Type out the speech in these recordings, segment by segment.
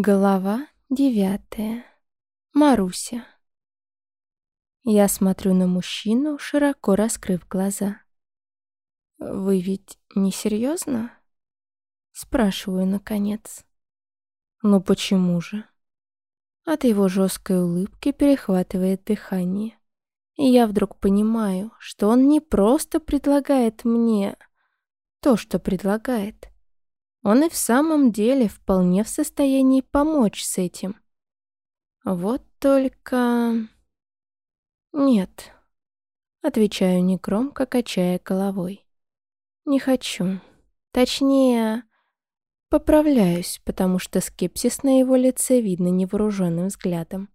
Глава девятая. Маруся. Я смотрю на мужчину, широко раскрыв глаза. «Вы ведь не серьезно?» Спрашиваю, наконец. «Ну почему же?» От его жесткой улыбки перехватывает дыхание. И я вдруг понимаю, что он не просто предлагает мне то, что предлагает, он и в самом деле вполне в состоянии помочь с этим. Вот только... Нет. Отвечаю негромко, качая головой. Не хочу. Точнее, поправляюсь, потому что скепсис на его лице видно невооруженным взглядом.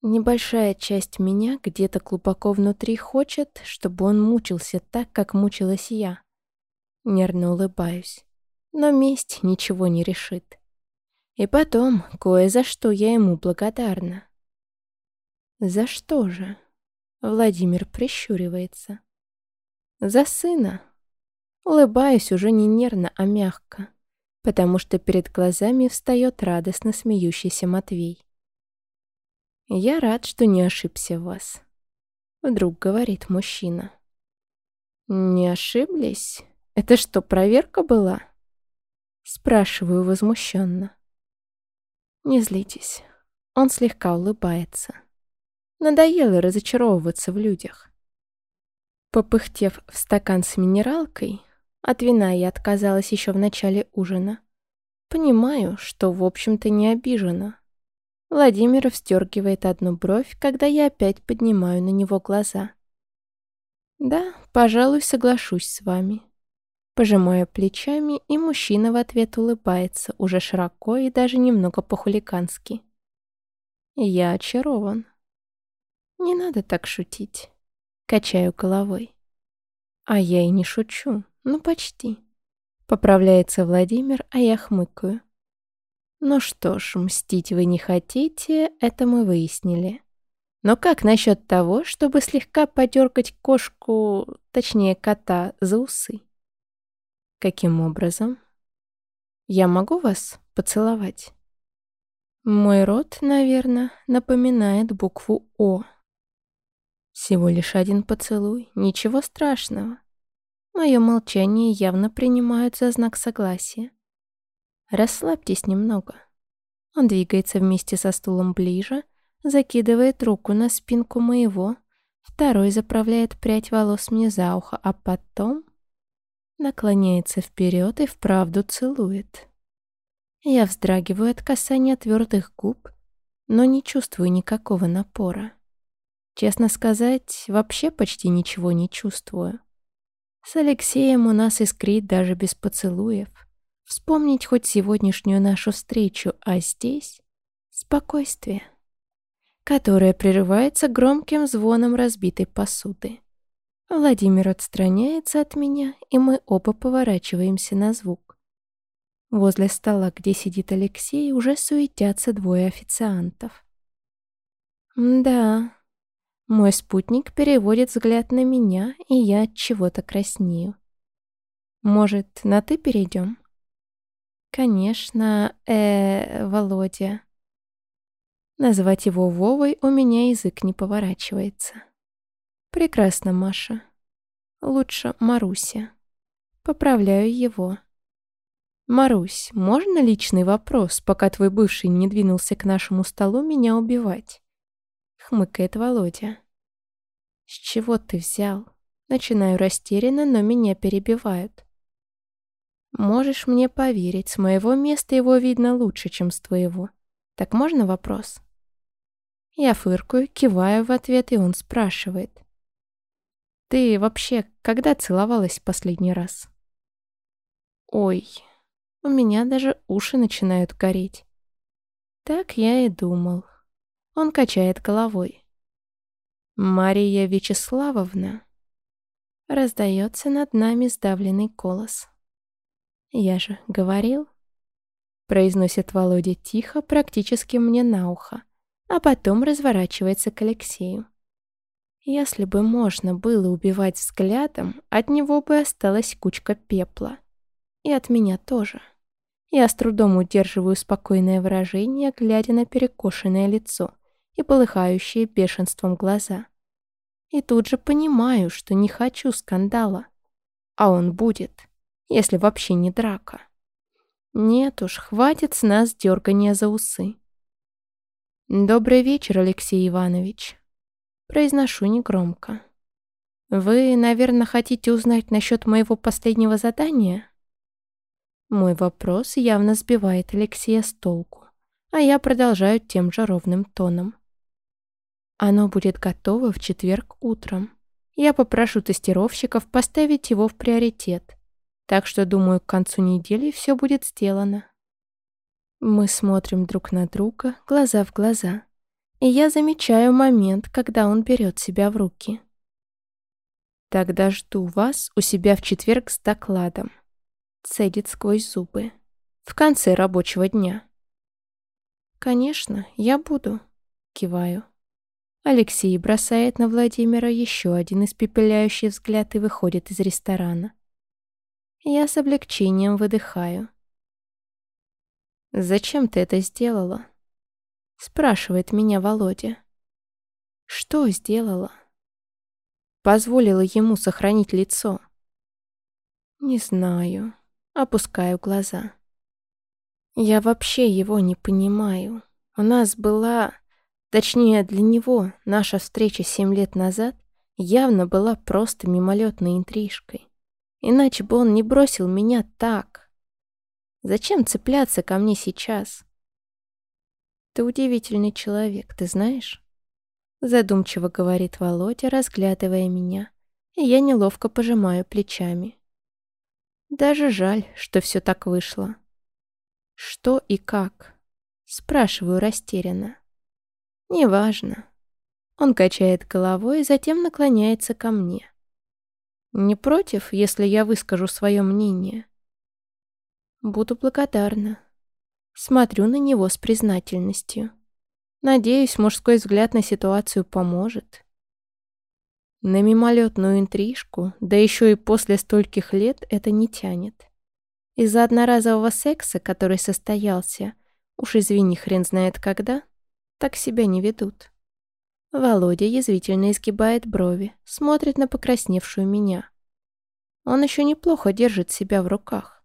Небольшая часть меня где-то глубоко внутри хочет, чтобы он мучился так, как мучилась я. Нервно улыбаюсь но месть ничего не решит. И потом, кое за что я ему благодарна. За что же? Владимир прищуривается. За сына. Улыбаюсь уже не нервно, а мягко, потому что перед глазами встает радостно смеющийся Матвей. «Я рад, что не ошибся в вас», — вдруг говорит мужчина. «Не ошиблись? Это что, проверка была?» Спрашиваю возмущенно. Не злитесь. Он слегка улыбается. Надоело разочаровываться в людях. Попыхтев в стакан с минералкой, от вина я отказалась еще в начале ужина. Понимаю, что, в общем-то, не обижена. Владимир встергивает одну бровь, когда я опять поднимаю на него глаза. «Да, пожалуй, соглашусь с вами. Пожимаю плечами, и мужчина в ответ улыбается, уже широко и даже немного по-хулигански. Я очарован. Не надо так шутить. Качаю головой. А я и не шучу, ну почти. Поправляется Владимир, а я хмыкаю. Ну что ж, мстить вы не хотите, это мы выяснили. Но как насчет того, чтобы слегка подергать кошку, точнее кота, за усы? Каким образом? Я могу вас поцеловать? Мой рот, наверное, напоминает букву О. Всего лишь один поцелуй, ничего страшного. Мое молчание явно принимают за знак согласия. Расслабьтесь немного. Он двигается вместе со стулом ближе, закидывает руку на спинку моего, второй заправляет прядь волос мне за ухо, а потом наклоняется вперед и вправду целует. Я вздрагиваю от касания твердых губ, но не чувствую никакого напора. Честно сказать, вообще почти ничего не чувствую. С Алексеем у нас искрит даже без поцелуев. Вспомнить хоть сегодняшнюю нашу встречу, а здесь — спокойствие, которое прерывается громким звоном разбитой посуды. Владимир отстраняется от меня, и мы оба поворачиваемся на звук. Возле стола, где сидит Алексей, уже суетятся двое официантов. Да, мой спутник переводит взгляд на меня, и я от чего-то краснею. Может, на «ты» перейдем? Конечно, э, Володя. Назвать его Вовой у меня язык не поворачивается. Прекрасно, Маша. Лучше Маруся. Поправляю его. Марусь, можно личный вопрос, пока твой бывший не двинулся к нашему столу меня убивать? Хмыкает Володя. С чего ты взял? Начинаю растерянно, но меня перебивают. Можешь мне поверить, с моего места его видно лучше, чем с твоего. Так можно вопрос? Я фыркаю, киваю в ответ, и он спрашивает. Ты вообще когда целовалась последний раз? Ой, у меня даже уши начинают гореть. Так я и думал. Он качает головой. Мария Вячеславовна. Раздается над нами сдавленный голос. Я же говорил. Произносит Володя тихо, практически мне на ухо, а потом разворачивается к Алексею. Если бы можно было убивать взглядом, от него бы осталась кучка пепла. И от меня тоже. Я с трудом удерживаю спокойное выражение, глядя на перекошенное лицо и полыхающие бешенством глаза. И тут же понимаю, что не хочу скандала. А он будет, если вообще не драка. Нет уж, хватит с нас дергания за усы. «Добрый вечер, Алексей Иванович», — произношу негромко. «Вы, наверное, хотите узнать насчет моего последнего задания?» Мой вопрос явно сбивает Алексея с толку, а я продолжаю тем же ровным тоном. Оно будет готово в четверг утром. Я попрошу тестировщиков поставить его в приоритет, так что, думаю, к концу недели все будет сделано. Мы смотрим друг на друга, глаза в глаза, и я замечаю момент, когда он берет себя в руки. Тогда жду вас у себя в четверг с докладом. Цедит сквозь зубы. В конце рабочего дня. Конечно, я буду. Киваю. Алексей бросает на Владимира еще один испепеляющий взгляд и выходит из ресторана. Я с облегчением выдыхаю. «Зачем ты это сделала?» Спрашивает меня Володя. «Что сделала?» позволила ему сохранить лицо? Не знаю. Опускаю глаза. Я вообще его не понимаю. У нас была... Точнее, для него наша встреча семь лет назад явно была просто мимолетной интрижкой. Иначе бы он не бросил меня так. Зачем цепляться ко мне сейчас? Ты удивительный человек, ты знаешь? Задумчиво говорит Володя, разглядывая меня, и я неловко пожимаю плечами. Даже жаль, что все так вышло. Что и как? Спрашиваю растерянно. Неважно. Он качает головой и затем наклоняется ко мне. Не против, если я выскажу свое мнение? Буду благодарна. Смотрю на него с признательностью. Надеюсь, мужской взгляд на ситуацию поможет. На мимолетную интрижку, да еще и после стольких лет, это не тянет. Из-за одноразового секса, который состоялся, уж извини, хрен знает когда, так себя не ведут. Володя язвительно изгибает брови, смотрит на покрасневшую меня. Он еще неплохо держит себя в руках.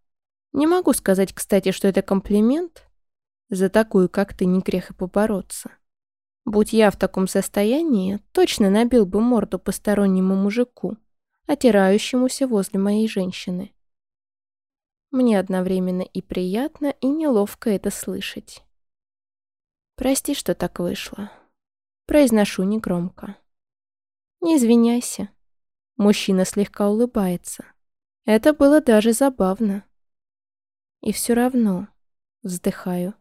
Не могу сказать, кстати, что это комплимент, за такую, как ты, не грех и побороться. Будь я в таком состоянии, точно набил бы морду постороннему мужику, отирающемуся возле моей женщины. Мне одновременно и приятно, и неловко это слышать. Прости, что так вышло. Произношу негромко. Не извиняйся. Мужчина слегка улыбается. Это было даже забавно. И все равно, вздыхаю.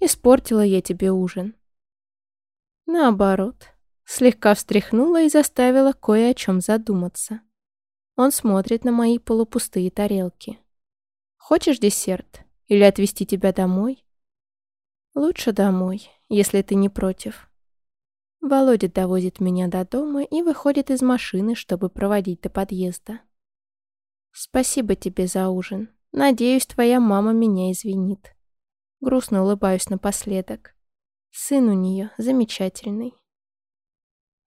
Испортила я тебе ужин. Наоборот, слегка встряхнула и заставила кое о чем задуматься. Он смотрит на мои полупустые тарелки. Хочешь десерт? Или отвезти тебя домой? Лучше домой, если ты не против. Володя довозит меня до дома и выходит из машины, чтобы проводить до подъезда. Спасибо тебе за ужин. Надеюсь, твоя мама меня извинит. Грустно улыбаюсь напоследок. Сын у нее замечательный.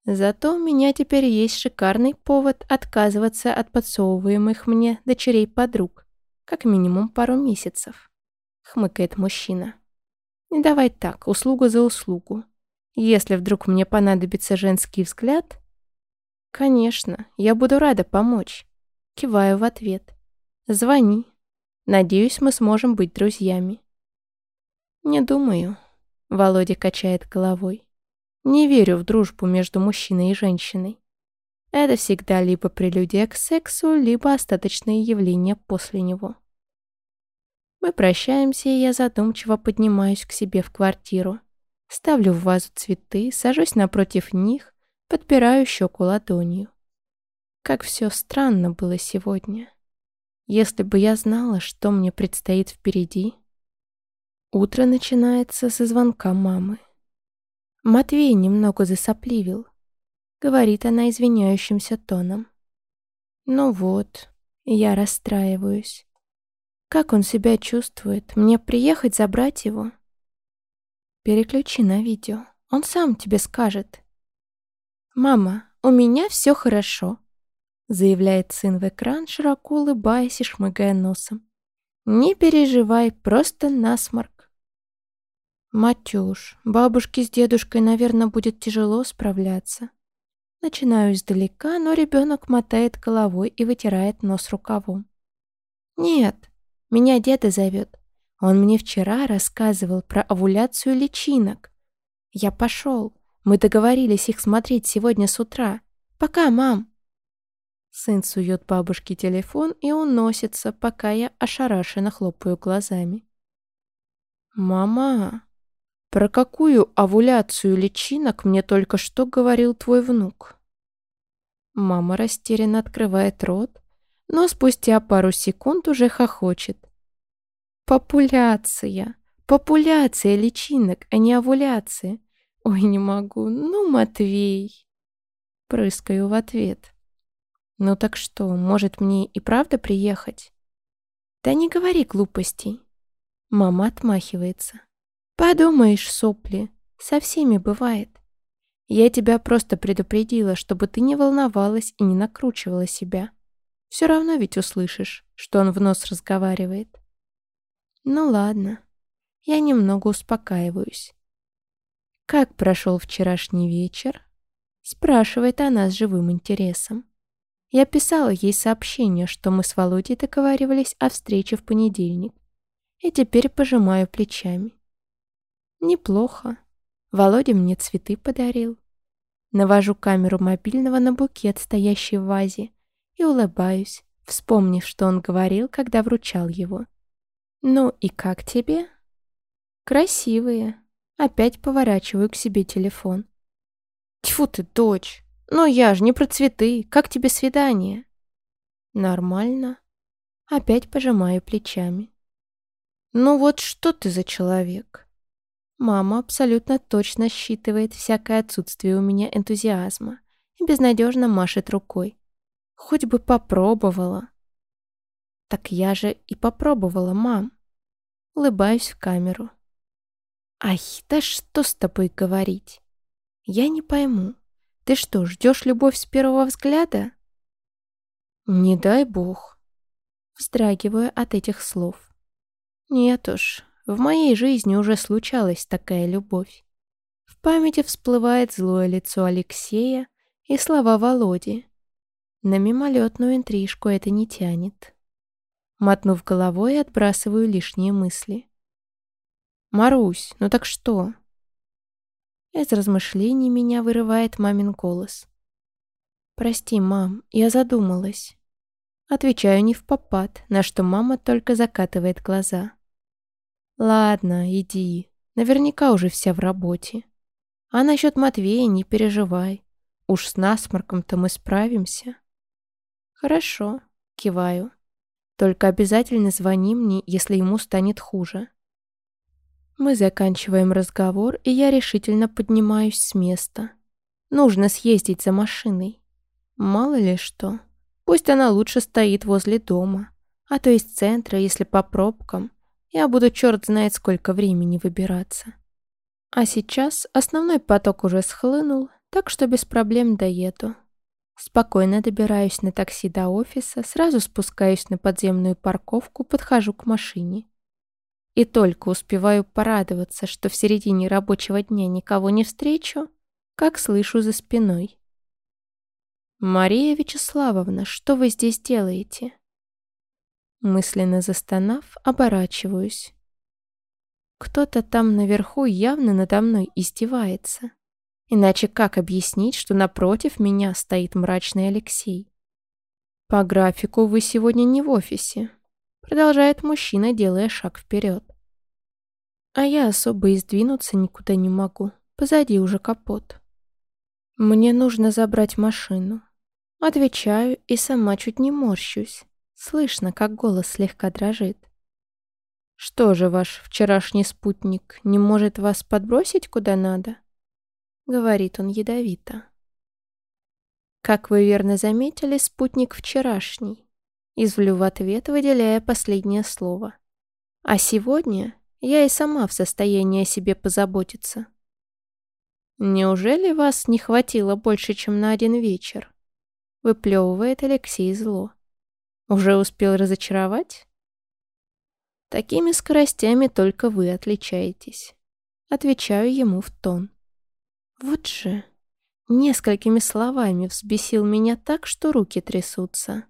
Зато у меня теперь есть шикарный повод отказываться от подсовываемых мне дочерей подруг. Как минимум пару месяцев. Хмыкает мужчина. И давай так, услугу за услугу. Если вдруг мне понадобится женский взгляд... Конечно, я буду рада помочь. Киваю в ответ. Звони. Надеюсь, мы сможем быть друзьями. «Не думаю», — Володя качает головой. «Не верю в дружбу между мужчиной и женщиной. Это всегда либо прелюдия к сексу, либо остаточные явления после него». Мы прощаемся, и я задумчиво поднимаюсь к себе в квартиру. Ставлю в вазу цветы, сажусь напротив них, подпираю щеку ладонью. Как все странно было сегодня. Если бы я знала, что мне предстоит впереди, Утро начинается со звонка мамы. Матвей немного засопливил. Говорит она извиняющимся тоном. Ну вот, я расстраиваюсь. Как он себя чувствует? Мне приехать забрать его? Переключи на видео. Он сам тебе скажет. «Мама, у меня все хорошо», — заявляет сын в экран, широко улыбаясь и шмыгая носом. «Не переживай, просто насморк». «Матюш, бабушке с дедушкой, наверное, будет тяжело справляться». Начинаю издалека, но ребенок мотает головой и вытирает нос рукавом. «Нет, меня деда зовет. Он мне вчера рассказывал про овуляцию личинок. Я пошел. Мы договорились их смотреть сегодня с утра. Пока, мам!» Сын сует бабушке телефон и уносится, пока я ошарашенно хлопаю глазами. «Мама, про какую овуляцию личинок мне только что говорил твой внук?» Мама растерянно открывает рот, но спустя пару секунд уже хохочет. «Популяция! Популяция личинок, а не овуляция. Ой, не могу. Ну, Матвей. Прыскаю в ответ. Ну так что, может мне и правда приехать? Да не говори глупостей. Мама отмахивается. Подумаешь, сопли. Со всеми бывает. Я тебя просто предупредила, чтобы ты не волновалась и не накручивала себя. Все равно ведь услышишь, что он в нос разговаривает. Ну ладно. Я немного успокаиваюсь. «Как прошел вчерашний вечер?» Спрашивает она с живым интересом. Я писала ей сообщение, что мы с Володей договаривались о встрече в понедельник. И теперь пожимаю плечами. Неплохо. Володя мне цветы подарил. Навожу камеру мобильного на букет, стоящий в вазе, и улыбаюсь, вспомнив, что он говорил, когда вручал его. «Ну и как тебе?» Красивые. Опять поворачиваю к себе телефон. Тьфу ты, дочь. Ну я же не про цветы. Как тебе свидание? Нормально. Опять пожимаю плечами. Ну вот что ты за человек? Мама абсолютно точно считывает всякое отсутствие у меня энтузиазма и безнадежно машет рукой. Хоть бы попробовала. Так я же и попробовала, мам. Улыбаюсь в камеру. «Ай, да что с тобой говорить? Я не пойму. Ты что, ждешь любовь с первого взгляда?» «Не дай бог», вздрагиваю от этих слов. «Нет уж, в моей жизни уже случалась такая любовь. В памяти всплывает злое лицо Алексея и слова Володи. На мимолетную интрижку это не тянет. Мотнув головой, отбрасываю лишние мысли. «Марусь, ну так что?» Из размышлений меня вырывает мамин голос. «Прости, мам, я задумалась». Отвечаю не в попад, на что мама только закатывает глаза. «Ладно, иди. Наверняка уже вся в работе. А насчет Матвея не переживай. Уж с насморком-то мы справимся». «Хорошо», — киваю. «Только обязательно звони мне, если ему станет хуже». Мы заканчиваем разговор, и я решительно поднимаюсь с места. Нужно съездить за машиной. Мало ли что. Пусть она лучше стоит возле дома, а то из центра, если по пробкам. Я буду черт знает сколько времени выбираться. А сейчас основной поток уже схлынул, так что без проблем доеду. Спокойно добираюсь на такси до офиса, сразу спускаюсь на подземную парковку, подхожу к машине. И только успеваю порадоваться, что в середине рабочего дня никого не встречу, как слышу за спиной. «Мария Вячеславовна, что вы здесь делаете?» Мысленно застонав, оборачиваюсь. Кто-то там наверху явно надо мной издевается. Иначе как объяснить, что напротив меня стоит мрачный Алексей? «По графику вы сегодня не в офисе», Продолжает мужчина, делая шаг вперед. А я особо и сдвинуться никуда не могу. Позади уже капот. Мне нужно забрать машину. Отвечаю и сама чуть не морщусь. Слышно, как голос слегка дрожит. «Что же ваш вчерашний спутник не может вас подбросить куда надо?» Говорит он ядовито. «Как вы верно заметили, спутник вчерашний. Извлю в ответ, выделяя последнее слово. А сегодня я и сама в состоянии о себе позаботиться. «Неужели вас не хватило больше, чем на один вечер?» Выплевывает Алексей зло. «Уже успел разочаровать?» «Такими скоростями только вы отличаетесь». Отвечаю ему в тон. «Вот же...» Несколькими словами взбесил меня так, что руки трясутся.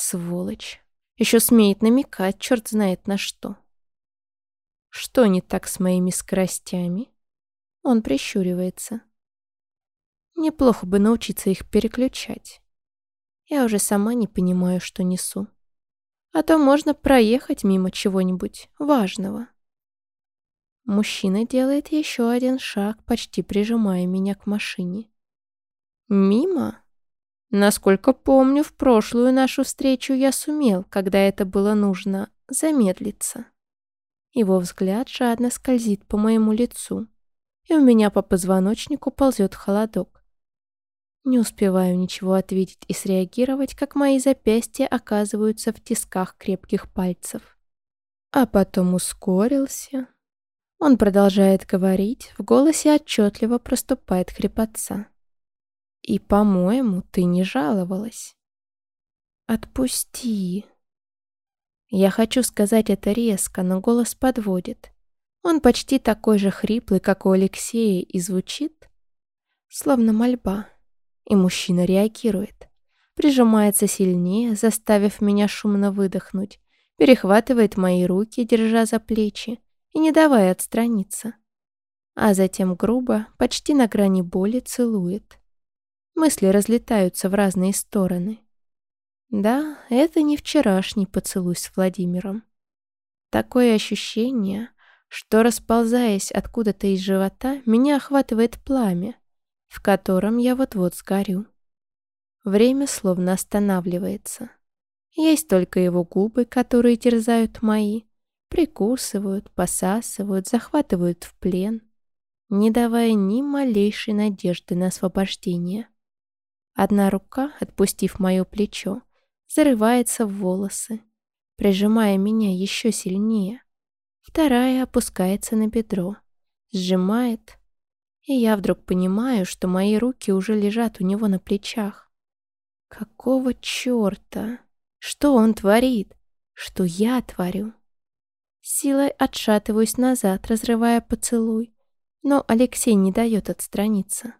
Сволочь. Еще смеет намекать, черт знает на что. Что не так с моими скоростями? Он прищуривается. Неплохо бы научиться их переключать. Я уже сама не понимаю, что несу. А то можно проехать мимо чего-нибудь важного. Мужчина делает еще один шаг, почти прижимая меня к машине. Мимо? Насколько помню, в прошлую нашу встречу я сумел, когда это было нужно, замедлиться. Его взгляд жадно скользит по моему лицу, и у меня по позвоночнику ползет холодок. Не успеваю ничего ответить и среагировать, как мои запястья оказываются в тисках крепких пальцев. А потом ускорился, он продолжает говорить, в голосе отчетливо проступает хрипотца. «И, по-моему, ты не жаловалась». «Отпусти». Я хочу сказать это резко, но голос подводит. Он почти такой же хриплый, как у Алексея, и звучит, словно мольба. И мужчина реагирует. Прижимается сильнее, заставив меня шумно выдохнуть, перехватывает мои руки, держа за плечи, и не давая отстраниться. А затем грубо, почти на грани боли, целует. Мысли разлетаются в разные стороны. Да, это не вчерашний поцелуй с Владимиром. Такое ощущение, что, расползаясь откуда-то из живота, меня охватывает пламя, в котором я вот-вот сгорю. Время словно останавливается. Есть только его губы, которые терзают мои, Прикусывают, посасывают, захватывают в плен, не давая ни малейшей надежды на освобождение. Одна рука, отпустив мое плечо, зарывается в волосы, прижимая меня еще сильнее. Вторая опускается на бедро, сжимает, и я вдруг понимаю, что мои руки уже лежат у него на плечах. Какого черта? Что он творит? Что я творю? Силой отшатываюсь назад, разрывая поцелуй. Но Алексей не дает отстраниться.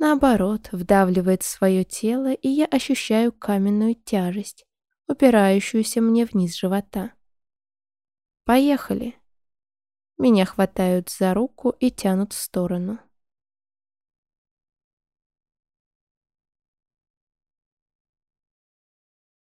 Наоборот, вдавливает свое тело, и я ощущаю каменную тяжесть, упирающуюся мне вниз живота. «Поехали!» Меня хватают за руку и тянут в сторону.